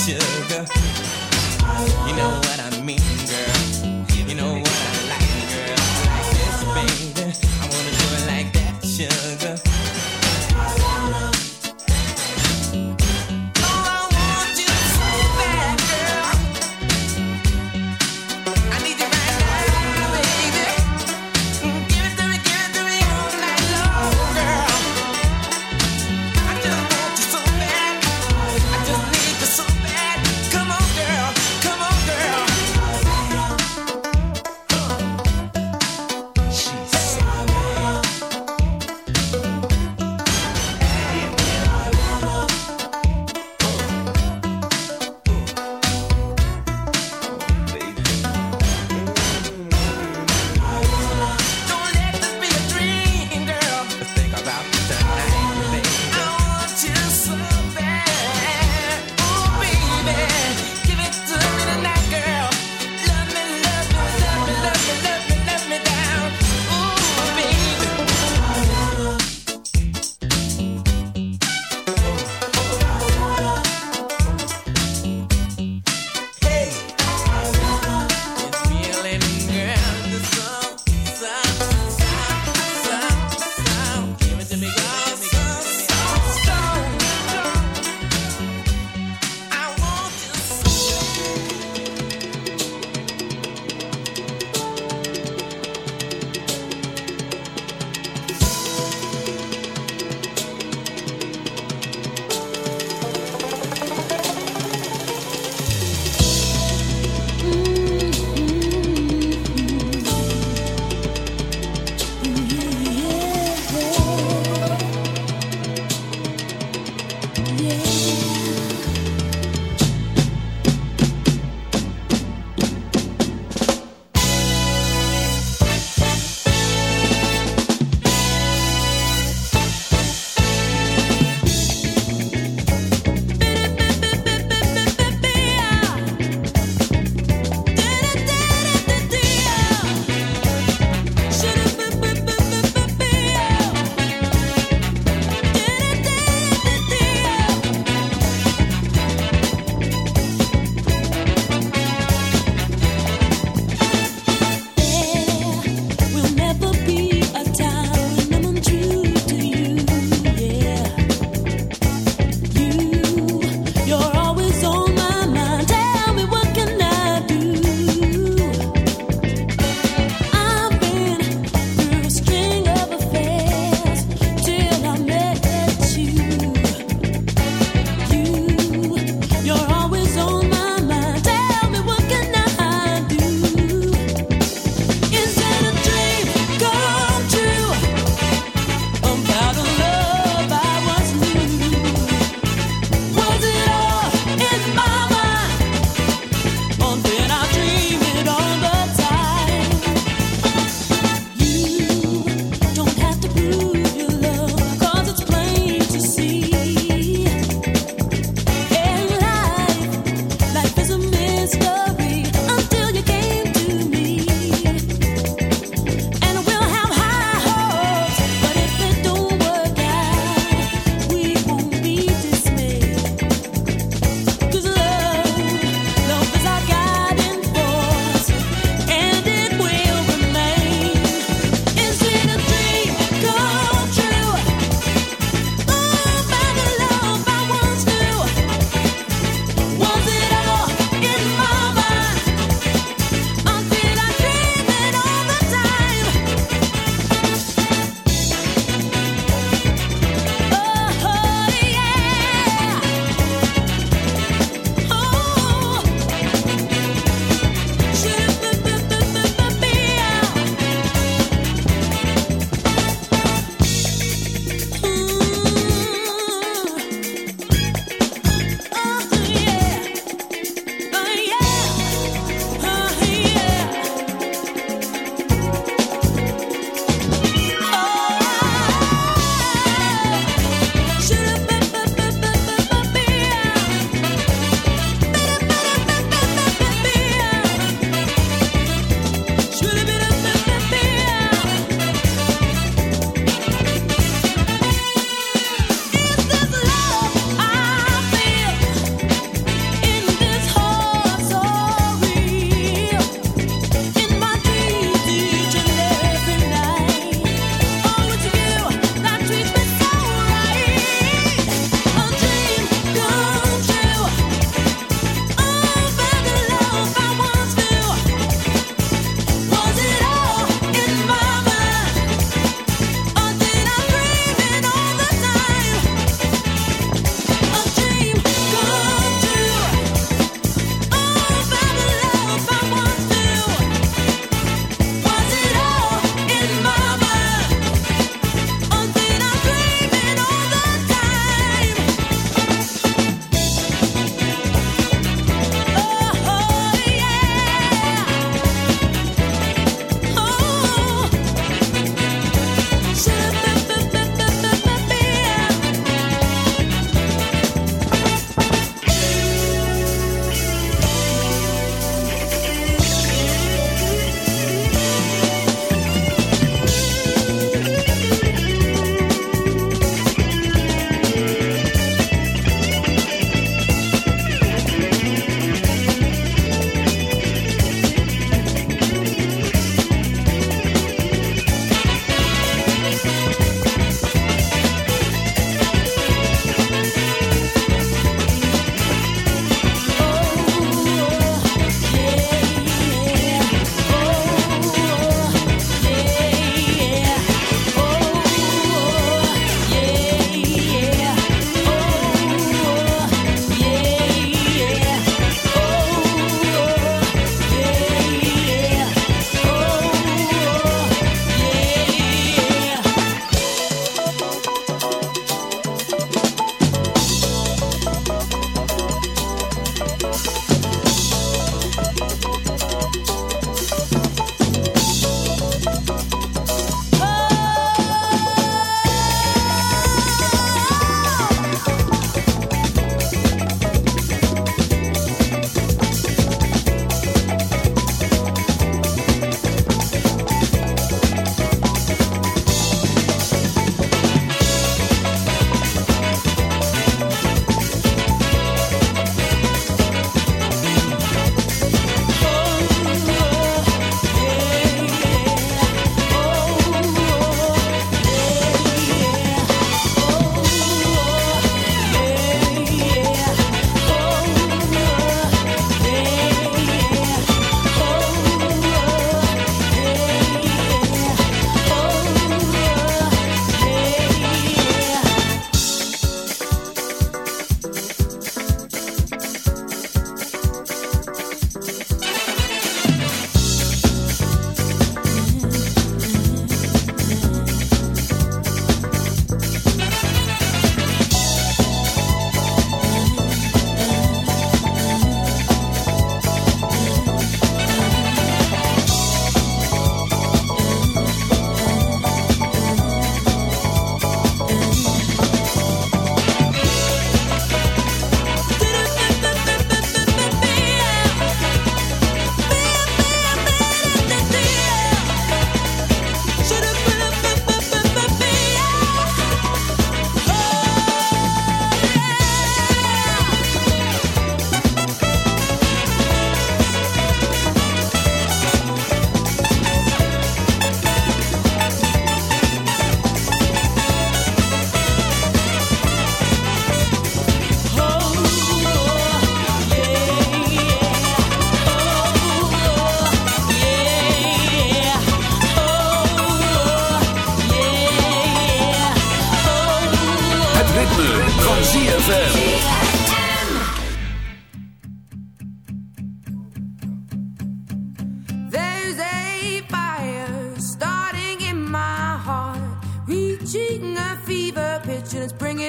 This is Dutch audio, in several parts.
sugar. You know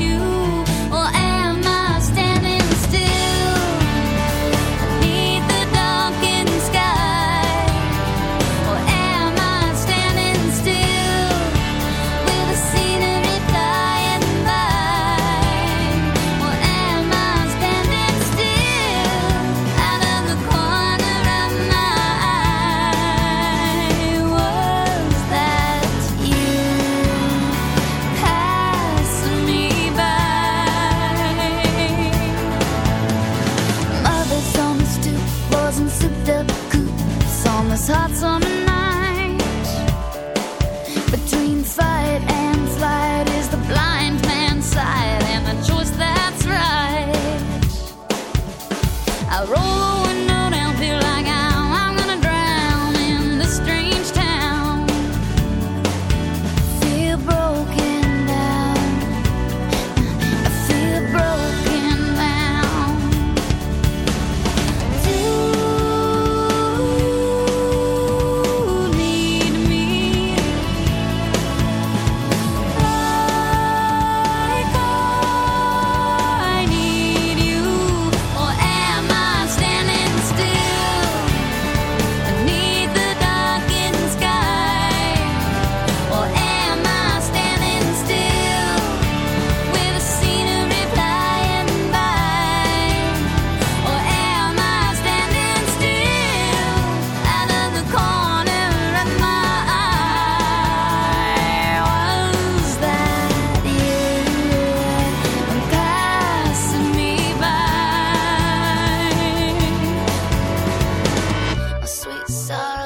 you, sorrow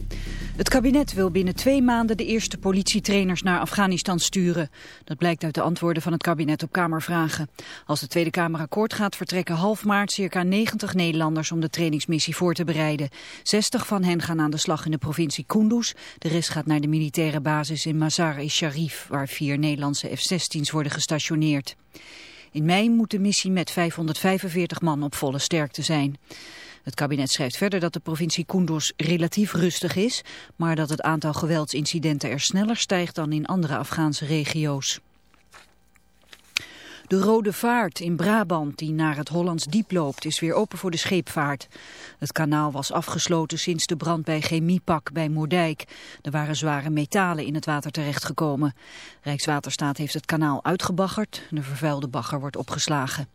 Het kabinet wil binnen twee maanden de eerste politietrainers naar Afghanistan sturen. Dat blijkt uit de antwoorden van het kabinet op Kamervragen. Als de Tweede Kamer akkoord gaat vertrekken half maart circa 90 Nederlanders om de trainingsmissie voor te bereiden. 60 van hen gaan aan de slag in de provincie Kunduz. De rest gaat naar de militaire basis in Mazar-e-Sharif, waar vier Nederlandse F-16's worden gestationeerd. In mei moet de missie met 545 man op volle sterkte zijn. Het kabinet schrijft verder dat de provincie Kunduz relatief rustig is, maar dat het aantal geweldsincidenten er sneller stijgt dan in andere Afghaanse regio's. De Rode Vaart in Brabant, die naar het Hollands Diep loopt, is weer open voor de scheepvaart. Het kanaal was afgesloten sinds de brand bij Chemiepak bij Moerdijk. Er waren zware metalen in het water terechtgekomen. Rijkswaterstaat heeft het kanaal uitgebaggerd. De vervuilde bagger wordt opgeslagen.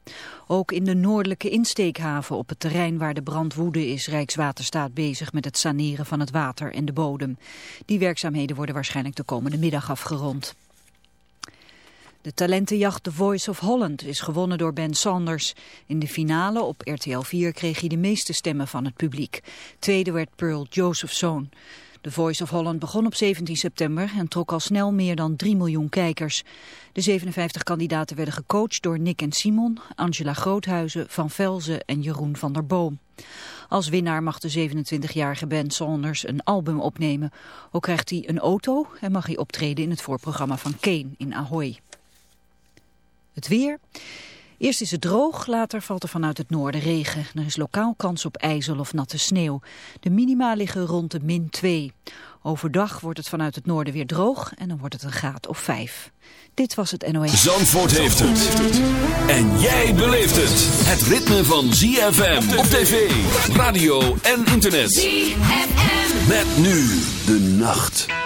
Ook in de noordelijke insteekhaven op het terrein waar de brand woedde is Rijkswaterstaat bezig met het saneren van het water en de bodem. Die werkzaamheden worden waarschijnlijk de komende middag afgerond. De talentenjacht The Voice of Holland is gewonnen door Ben Sanders. In de finale op RTL 4 kreeg hij de meeste stemmen van het publiek. Tweede werd Pearl Josephson. The Voice of Holland begon op 17 september en trok al snel meer dan 3 miljoen kijkers. De 57 kandidaten werden gecoacht door Nick en Simon, Angela Groothuizen, Van Velzen en Jeroen van der Boom. Als winnaar mag de 27-jarige Ben Saunders een album opnemen. Ook krijgt hij een auto en mag hij optreden in het voorprogramma van Kane in Ahoy. Het weer. Eerst is het droog, later valt er vanuit het noorden regen. Er is lokaal kans op ijzel of natte sneeuw. De minima liggen rond de min 2. Overdag wordt het vanuit het noorden weer droog en dan wordt het een graad of 5. Dit was het NOS. Zandvoort heeft het. En jij beleeft het. Het ritme van ZFM op tv, radio en internet. ZFM. Met nu de nacht.